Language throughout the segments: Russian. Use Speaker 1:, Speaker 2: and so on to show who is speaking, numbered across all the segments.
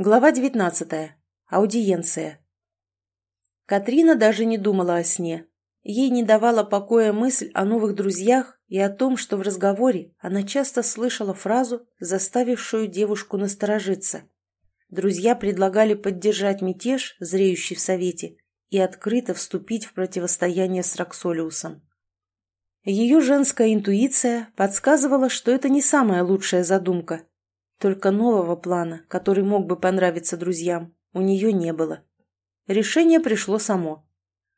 Speaker 1: Глава 19. Аудиенция. Катрина даже не думала о сне. Ей не давала покоя мысль о новых друзьях и о том, что в разговоре она часто слышала фразу, заставившую девушку насторожиться. Друзья предлагали поддержать мятеж, зреющий в Совете, и открыто вступить в противостояние с Роксолиусом. Ее женская интуиция подсказывала, что это не самая лучшая задумка, только нового плана, который мог бы понравиться друзьям, у нее не было. Решение пришло само.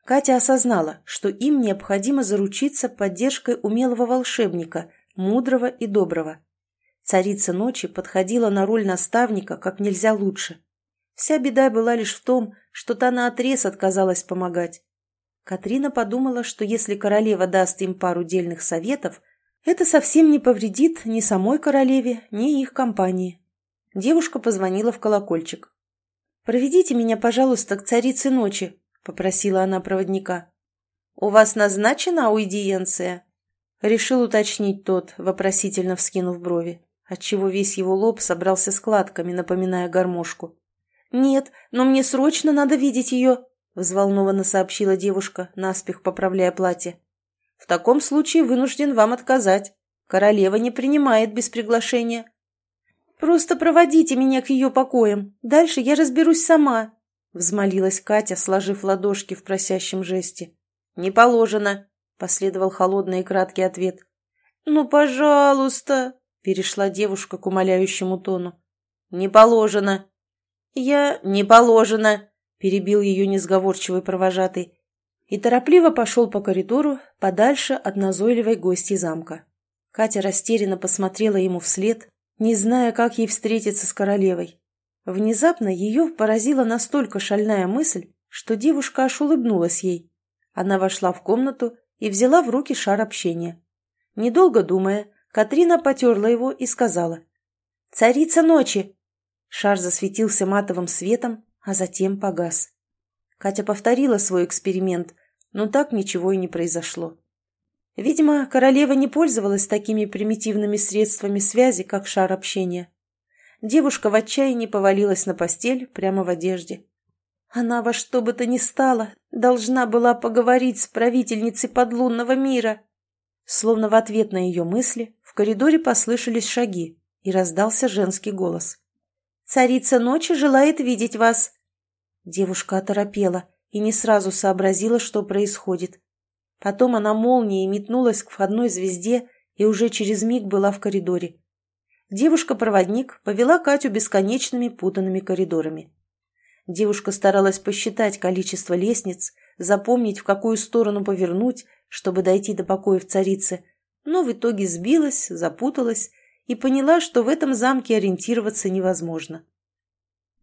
Speaker 1: Катя осознала, что им необходимо заручиться поддержкой умелого волшебника, мудрого и доброго. Царица ночи подходила на роль наставника как нельзя лучше. Вся беда была лишь в том, что та наотрез отказалась помогать. Катрина подумала, что если королева даст им пару дельных советов, это совсем не повредит ни самой королеве, ни их компании. Девушка позвонила в колокольчик. «Проведите меня, пожалуйста, к царице ночи», — попросила она проводника. «У вас назначена аудиенция?» Решил уточнить тот, вопросительно вскинув брови, отчего весь его лоб собрался складками, напоминая гармошку. «Нет, но мне срочно надо видеть ее», — взволнованно сообщила девушка, наспех поправляя платье. В таком случае вынужден вам отказать. Королева не принимает без приглашения. Просто проводите меня к ее покоям. Дальше я разберусь сама, — взмолилась Катя, сложив ладошки в просящем жесте. «Не положено», — последовал холодный и краткий ответ. «Ну, пожалуйста», — перешла девушка к умоляющему тону. «Не положено». «Я... не положено», — перебил ее несговорчивый провожатый и торопливо пошел по коридору подальше от назойливой гости замка. Катя растерянно посмотрела ему вслед, не зная, как ей встретиться с королевой. Внезапно ее поразила настолько шальная мысль, что девушка аж улыбнулась ей. Она вошла в комнату и взяла в руки шар общения. Недолго думая, Катрина потерла его и сказала «Царица ночи!» Шар засветился матовым светом, а затем погас. Катя повторила свой эксперимент, но так ничего и не произошло. Видимо, королева не пользовалась такими примитивными средствами связи, как шар общения. Девушка в отчаянии повалилась на постель прямо в одежде. Она во что бы то ни стало должна была поговорить с правительницей подлунного мира. Словно в ответ на ее мысли в коридоре послышались шаги, и раздался женский голос. «Царица ночи желает видеть вас». Девушка оторопела и не сразу сообразила, что происходит. Потом она молнией метнулась к входной звезде и уже через миг была в коридоре. Девушка-проводник повела Катю бесконечными путанными коридорами. Девушка старалась посчитать количество лестниц, запомнить, в какую сторону повернуть, чтобы дойти до покоев царицы, но в итоге сбилась, запуталась и поняла, что в этом замке ориентироваться невозможно.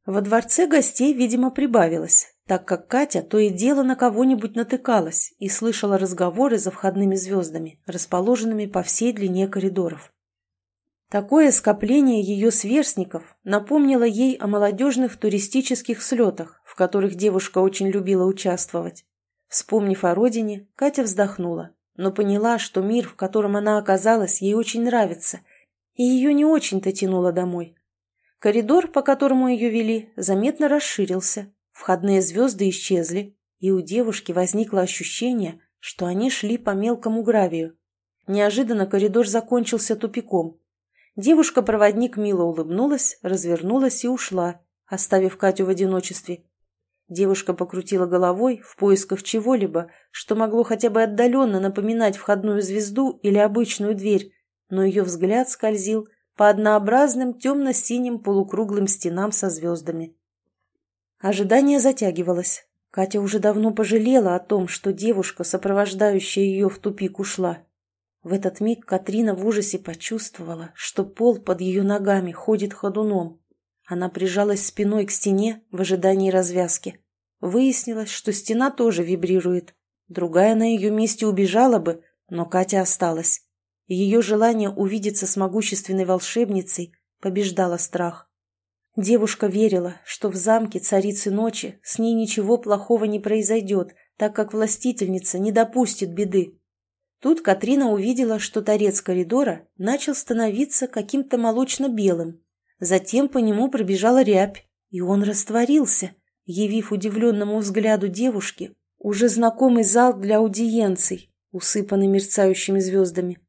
Speaker 1: Во дворце гостей, видимо, прибавилось, так как Катя то и дело на кого-нибудь натыкалась и слышала разговоры за входными звездами, расположенными по всей длине коридоров. Такое скопление ее сверстников напомнило ей о молодежных туристических слетах, в которых девушка очень любила участвовать. Вспомнив о родине, Катя вздохнула, но поняла, что мир, в котором она оказалась, ей очень нравится, и ее не очень-то тянуло домой. Коридор, по которому ее вели, заметно расширился, Входные звезды исчезли, и у девушки возникло ощущение, что они шли по мелкому гравию. Неожиданно коридор закончился тупиком. Девушка-проводник мило улыбнулась, развернулась и ушла, оставив Катю в одиночестве. Девушка покрутила головой в поисках чего-либо, что могло хотя бы отдаленно напоминать входную звезду или обычную дверь, но ее взгляд скользил по однообразным темно-синим полукруглым стенам со звездами. Ожидание затягивалось. Катя уже давно пожалела о том, что девушка, сопровождающая ее в тупик, ушла. В этот миг Катрина в ужасе почувствовала, что пол под ее ногами ходит ходуном. Она прижалась спиной к стене в ожидании развязки. Выяснилось, что стена тоже вибрирует. Другая на ее месте убежала бы, но Катя осталась. Ее желание увидеться с могущественной волшебницей побеждало страх. Девушка верила, что в замке царицы ночи с ней ничего плохого не произойдет, так как властительница не допустит беды. Тут Катрина увидела, что торец коридора начал становиться каким-то молочно-белым. Затем по нему пробежала рябь, и он растворился, явив удивленному взгляду девушки уже знакомый зал для аудиенций, усыпанный мерцающими звездами.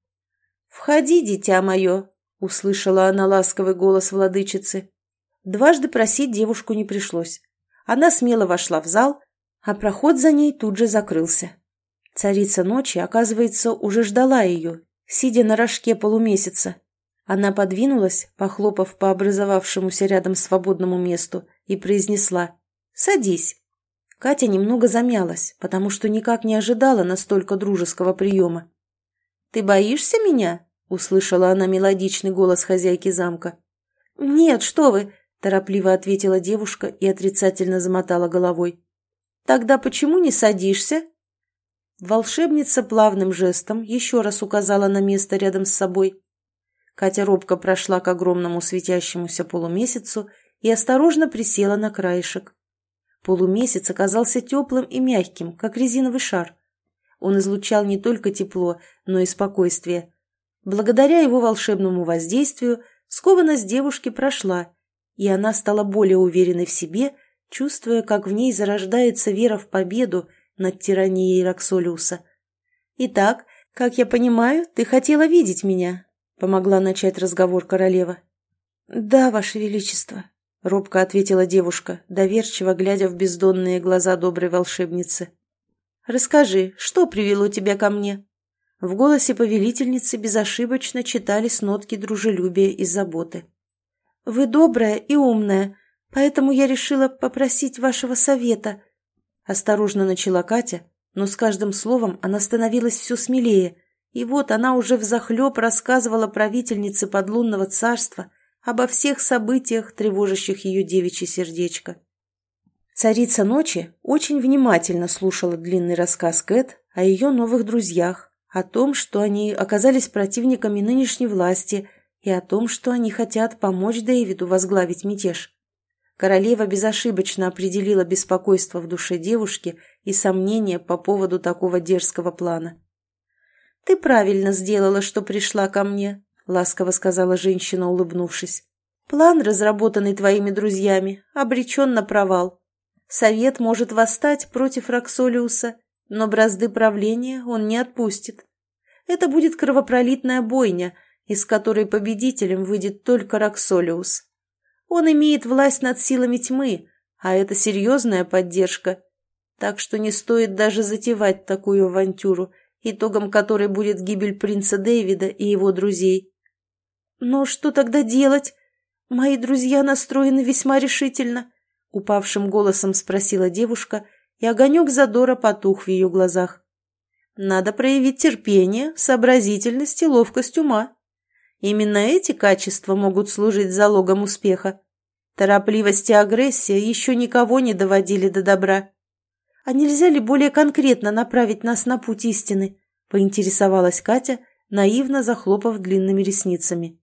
Speaker 1: «Входи, дитя мое!» — услышала она ласковый голос владычицы. Дважды просить девушку не пришлось. Она смело вошла в зал, а проход за ней тут же закрылся. Царица ночи, оказывается, уже ждала ее, сидя на рожке полумесяца. Она подвинулась, похлопав по образовавшемуся рядом свободному месту, и произнесла «Садись». Катя немного замялась, потому что никак не ожидала настолько дружеского приема. «Ты боишься меня?» — услышала она мелодичный голос хозяйки замка. «Нет, что вы!» — торопливо ответила девушка и отрицательно замотала головой. «Тогда почему не садишься?» Волшебница плавным жестом еще раз указала на место рядом с собой. Катя робко прошла к огромному светящемуся полумесяцу и осторожно присела на краешек. Полумесяц оказался теплым и мягким, как резиновый шар. Он излучал не только тепло, но и спокойствие. Благодаря его волшебному воздействию скованность девушки прошла, и она стала более уверенной в себе, чувствуя, как в ней зарождается вера в победу над тиранией Роксолиуса. «Итак, как я понимаю, ты хотела видеть меня?» — помогла начать разговор королева. «Да, Ваше Величество», — робко ответила девушка, доверчиво глядя в бездонные глаза доброй волшебницы. «Расскажи, что привело тебя ко мне?» В голосе повелительницы безошибочно читались нотки дружелюбия и заботы. «Вы добрая и умная, поэтому я решила попросить вашего совета», — осторожно начала Катя, но с каждым словом она становилась все смелее, и вот она уже взахлеб рассказывала правительнице подлунного царства — обо всех событиях, тревожащих ее девичье сердечко. Царица ночи очень внимательно слушала длинный рассказ Кэт о ее новых друзьях, о том, что они оказались противниками нынешней власти и о том, что они хотят помочь Дэвиду возглавить мятеж. Королева безошибочно определила беспокойство в душе девушки и сомнения по поводу такого дерзкого плана. «Ты правильно сделала, что пришла ко мне», ласково сказала женщина, улыбнувшись. «План, разработанный твоими друзьями, обречен на провал. Совет может восстать против Роксолиуса, но бразды правления он не отпустит. Это будет кровопролитная бойня, из которой победителем выйдет только Роксолиус. Он имеет власть над силами тьмы, а это серьезная поддержка. Так что не стоит даже затевать такую авантюру, итогом которой будет гибель принца Дэвида и его друзей. «Но что тогда делать? Мои друзья настроены весьма решительно», — упавшим голосом спросила девушка, и огонек задора потух в ее глазах. «Надо проявить терпение, сообразительность и ловкость ума. Именно эти качества могут служить залогом успеха. Торопливость и агрессия еще никого не доводили до добра. А нельзя ли более конкретно направить нас на путь истины?» — поинтересовалась Катя, наивно захлопав длинными ресницами.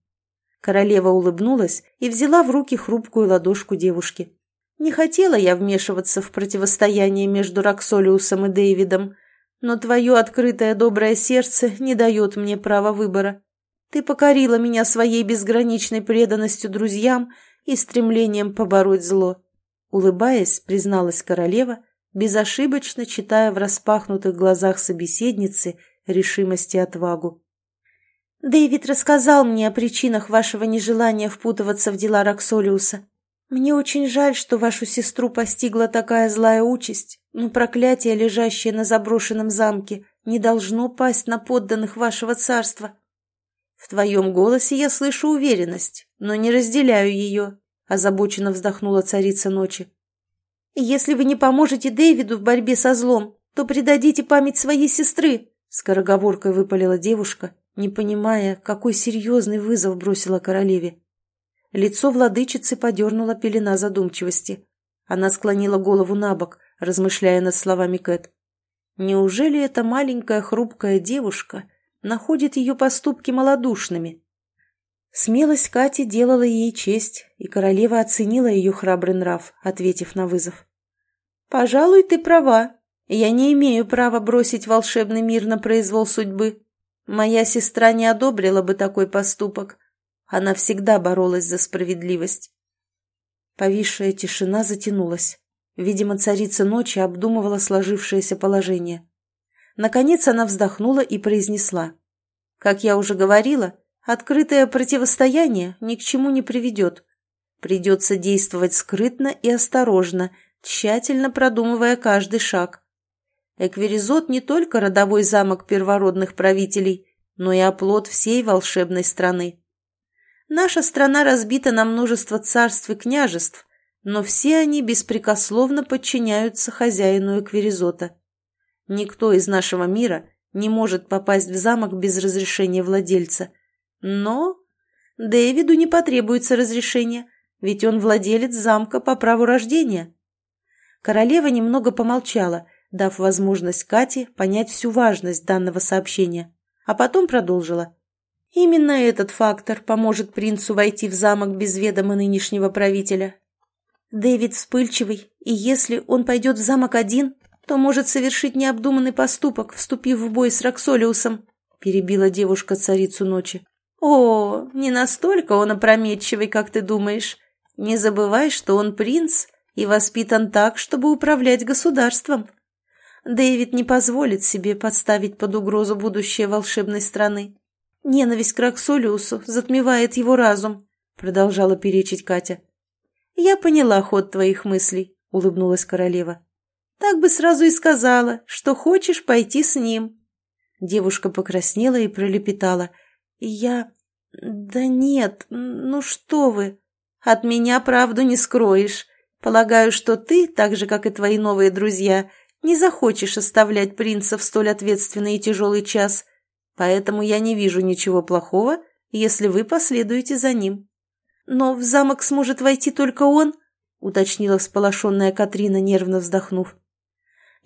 Speaker 1: Королева улыбнулась и взяла в руки хрупкую ладошку девушки. «Не хотела я вмешиваться в противостояние между Роксолиусом и Дэвидом, но твое открытое доброе сердце не дает мне права выбора. Ты покорила меня своей безграничной преданностью друзьям и стремлением побороть зло». Улыбаясь, призналась королева, безошибочно читая в распахнутых глазах собеседницы решимость и отвагу. Дэвид рассказал мне о причинах вашего нежелания впутываться в дела Роксолиуса. Мне очень жаль, что вашу сестру постигла такая злая участь, но проклятие, лежащее на заброшенном замке, не должно пасть на подданных вашего царства. В твоем голосе я слышу уверенность, но не разделяю ее, озабоченно вздохнула царица ночи. Если вы не поможете Дэвиду в борьбе со злом, то предадите память своей сестры, скороговоркой выпалила девушка не понимая, какой серьезный вызов бросила королеве. Лицо владычицы подернула пелена задумчивости. Она склонила голову на бок, размышляя над словами Кэт. Неужели эта маленькая хрупкая девушка находит ее поступки малодушными? Смелость Кати делала ей честь, и королева оценила ее храбрый нрав, ответив на вызов. «Пожалуй, ты права. Я не имею права бросить волшебный мир на произвол судьбы. Моя сестра не одобрила бы такой поступок. Она всегда боролась за справедливость. Повисшая тишина затянулась. Видимо, царица ночи обдумывала сложившееся положение. Наконец она вздохнула и произнесла. «Как я уже говорила, открытое противостояние ни к чему не приведет. Придется действовать скрытно и осторожно, тщательно продумывая каждый шаг. Экверизот не только родовой замок первородных правителей, но и оплот всей волшебной страны. Наша страна разбита на множество царств и княжеств, но все они беспрекословно подчиняются хозяину Экверизота. Никто из нашего мира не может попасть в замок без разрешения владельца. Но Дэвиду не потребуется разрешения, ведь он владелец замка по праву рождения. Королева немного помолчала, дав возможность Кате понять всю важность данного сообщения, а потом продолжила. Именно этот фактор поможет принцу войти в замок без ведома нынешнего правителя. Дэвид вспыльчивый, и если он пойдет в замок один, то может совершить необдуманный поступок, вступив в бой с Роксолиусом», — перебила девушка царицу ночи. «О, не настолько он опрометчивый, как ты думаешь. Не забывай, что он принц и воспитан так, чтобы управлять государством. Дэвид не позволит себе подставить под угрозу будущее волшебной страны. Ненависть к Роксолиусу затмевает его разум», — продолжала перечить Катя. «Я поняла ход твоих мыслей», — улыбнулась королева. Так бы сразу и сказала, что хочешь пойти с ним. Девушка покраснела и пролепетала. Я... Да нет, ну что вы. От меня правду не скроешь. Полагаю, что ты, так же, как и твои новые друзья, не захочешь оставлять принца в столь ответственный и тяжелый час. Поэтому я не вижу ничего плохого, если вы последуете за ним. Но в замок сможет войти только он, уточнила всполошенная Катрина, нервно вздохнув.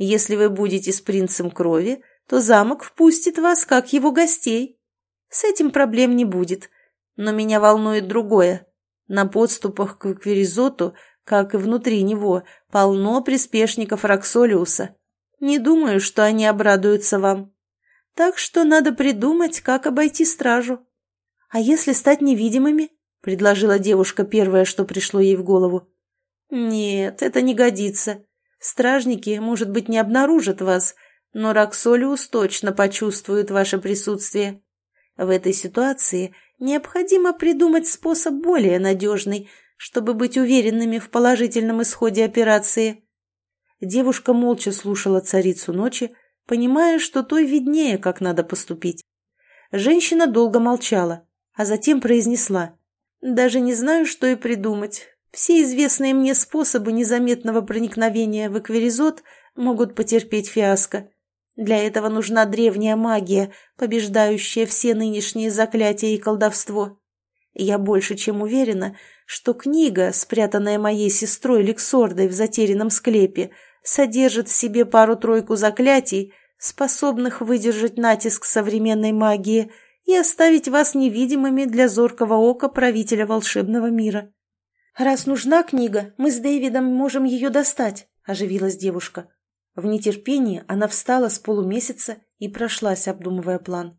Speaker 1: Если вы будете с принцем крови, то замок впустит вас, как его гостей. С этим проблем не будет. Но меня волнует другое. На подступах к Кверизоту, как и внутри него, полно приспешников Роксолиуса. Не думаю, что они обрадуются вам. Так что надо придумать, как обойти стражу. А если стать невидимыми? — предложила девушка первое, что пришло ей в голову. «Нет, это не годится. Стражники, может быть, не обнаружат вас, но Роксолиус точно почувствует ваше присутствие. В этой ситуации необходимо придумать способ более надежный, чтобы быть уверенными в положительном исходе операции. Девушка молча слушала царицу ночи, понимая, что той виднее, как надо поступить. Женщина долго молчала, а затем произнесла. «Даже не знаю, что и придумать. Все известные мне способы незаметного проникновения в эквиризот могут потерпеть фиаско. Для этого нужна древняя магия, побеждающая все нынешние заклятия и колдовство. Я больше чем уверена, что книга, спрятанная моей сестрой Лексордой в затерянном склепе, содержит в себе пару-тройку заклятий, способных выдержать натиск современной магии и оставить вас невидимыми для зоркого ока правителя волшебного мира. «Раз нужна книга, мы с Дэвидом можем ее достать», – оживилась девушка. В нетерпении она встала с полумесяца и прошлась, обдумывая план.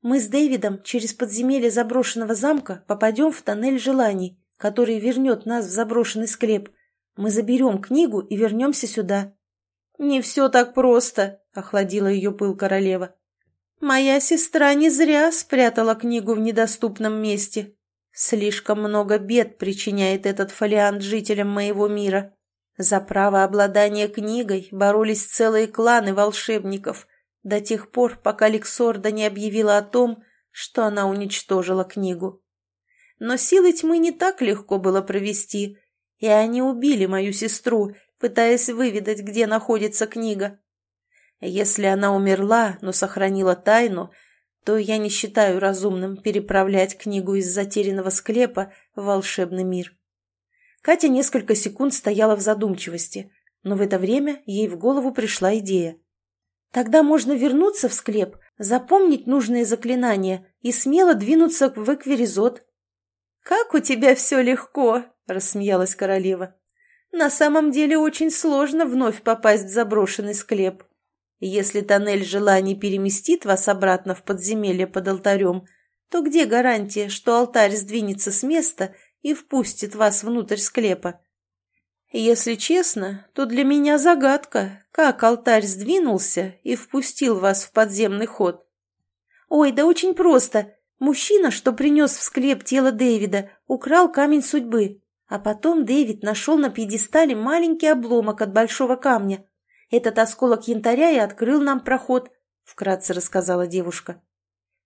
Speaker 1: «Мы с Дэвидом через подземелье заброшенного замка попадем в тоннель желаний, который вернет нас в заброшенный склеп. Мы заберем книгу и вернемся сюда». «Не все так просто», — охладила ее пыл королева. «Моя сестра не зря спрятала книгу в недоступном месте. Слишком много бед причиняет этот фолиант жителям моего мира. За право обладания книгой боролись целые кланы волшебников до тех пор, пока Лексорда не объявила о том, что она уничтожила книгу. Но силы тьмы не так легко было провести, и они убили мою сестру, пытаясь выведать, где находится книга. Если она умерла, но сохранила тайну, то я не считаю разумным переправлять книгу из затерянного склепа в волшебный мир. Катя несколько секунд стояла в задумчивости, но в это время ей в голову пришла идея. Тогда можно вернуться в склеп, запомнить нужные заклинания и смело двинуться в эквиризот. «Как у тебя все легко!» – рассмеялась королева. «На самом деле очень сложно вновь попасть в заброшенный склеп. Если тоннель желаний переместит вас обратно в подземелье под алтарем, то где гарантия, что алтарь сдвинется с места и впустит вас внутрь склепа. Если честно, то для меня загадка, как алтарь сдвинулся и впустил вас в подземный ход. Ой, да очень просто. Мужчина, что принес в склеп тело Дэвида, украл камень судьбы, а потом Дэвид нашел на пьедестале маленький обломок от большого камня. Этот осколок янтаря и открыл нам проход, — вкратце рассказала девушка.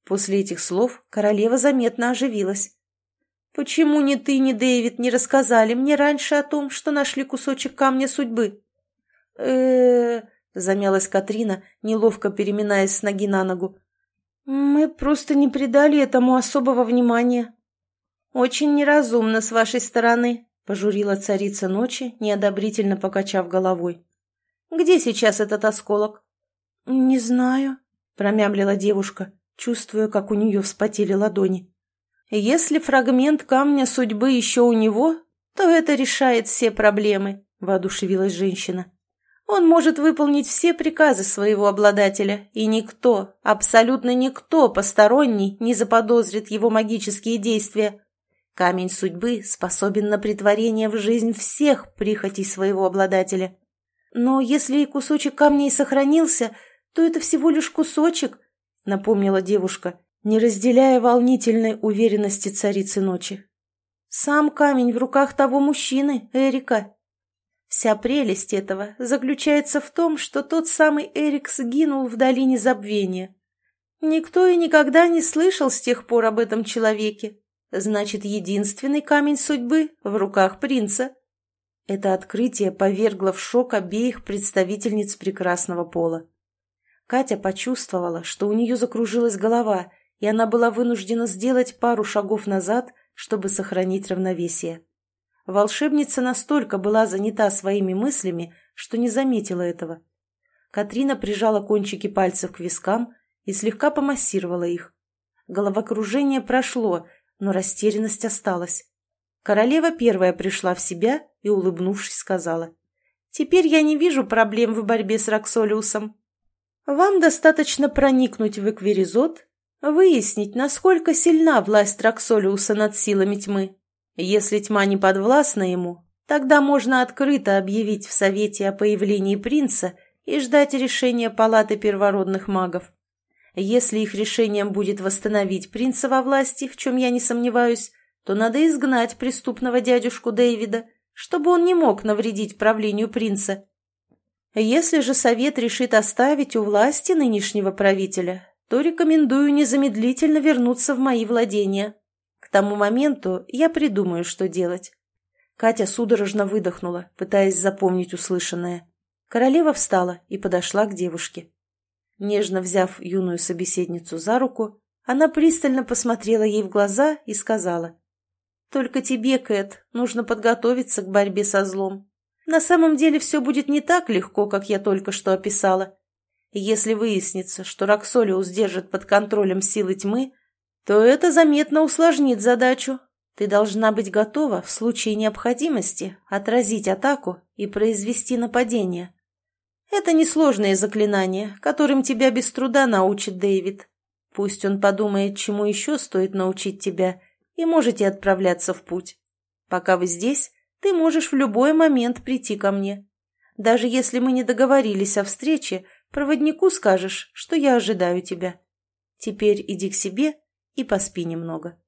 Speaker 1: После этих слов королева заметно оживилась. «Почему ни ты, ни Дэвид не рассказали мне раньше о том, что нашли кусочек камня судьбы?» э замялась Катрина, неловко переминаясь с ноги на ногу. «Мы просто не придали этому особого внимания». «Очень неразумно с вашей стороны», — пожурила царица ночи, неодобрительно покачав головой. «Где сейчас этот осколок?» «Не знаю», — промямлила девушка, чувствуя, как у нее вспотели ладони. Если фрагмент камня судьбы еще у него, то это решает все проблемы, воодушевилась женщина. Он может выполнить все приказы своего обладателя, и никто, абсолютно никто посторонний не заподозрит его магические действия. Камень судьбы способен на притворение в жизнь всех прихотей своего обладателя. Но если и кусочек камня и сохранился, то это всего лишь кусочек, напомнила девушка, не разделяя волнительной уверенности царицы ночи. «Сам камень в руках того мужчины, Эрика. Вся прелесть этого заключается в том, что тот самый Эрик сгинул в долине забвения. Никто и никогда не слышал с тех пор об этом человеке. Значит, единственный камень судьбы в руках принца». Это открытие повергло в шок обеих представительниц прекрасного пола. Катя почувствовала, что у нее закружилась голова, и она была вынуждена сделать пару шагов назад, чтобы сохранить равновесие. Волшебница настолько была занята своими мыслями, что не заметила этого. Катрина прижала кончики пальцев к вискам и слегка помассировала их. Головокружение прошло, но растерянность осталась. Королева первая пришла в себя и, улыбнувшись, сказала, «Теперь я не вижу проблем в борьбе с Роксолиусом. Вам достаточно проникнуть в Эквиризот Выяснить, насколько сильна власть Роксолиуса над силами тьмы. Если тьма не подвластна ему, тогда можно открыто объявить в Совете о появлении принца и ждать решения Палаты первородных магов. Если их решением будет восстановить принца во власти, в чем я не сомневаюсь, то надо изгнать преступного дядюшку Дэвида, чтобы он не мог навредить правлению принца. Если же совет решит оставить у власти нынешнего правителя, то рекомендую незамедлительно вернуться в мои владения. К тому моменту я придумаю, что делать». Катя судорожно выдохнула, пытаясь запомнить услышанное. Королева встала и подошла к девушке. Нежно взяв юную собеседницу за руку, она пристально посмотрела ей в глаза и сказала. «Только тебе, Кэт, нужно подготовиться к борьбе со злом. На самом деле все будет не так легко, как я только что описала. Если выяснится, что Роксолиус держит под контролем силы тьмы, то это заметно усложнит задачу. Ты должна быть готова в случае необходимости отразить атаку и произвести нападение. Это несложные заклинания, которым тебя без труда научит Дэвид. Пусть он подумает, чему еще стоит научить тебя, и можете отправляться в путь. Пока вы здесь, ты можешь в любой момент прийти ко мне. Даже если мы не договорились о встрече, Проводнику скажешь, что я ожидаю тебя. Теперь иди к себе и поспи немного.